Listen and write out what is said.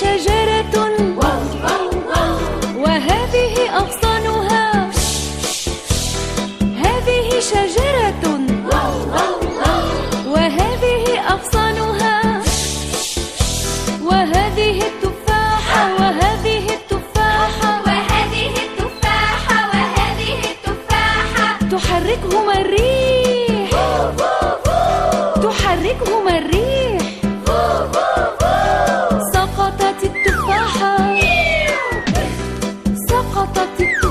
شجرة. وهذه أغصانها. هذه شجرة. وهذه أغصانها. وهذه التفاحة. وهذه التفاحة. وهذه التفاحة وهذه التفاحة تحركهما الريح. تحركهما الريح. سقطت التفاحة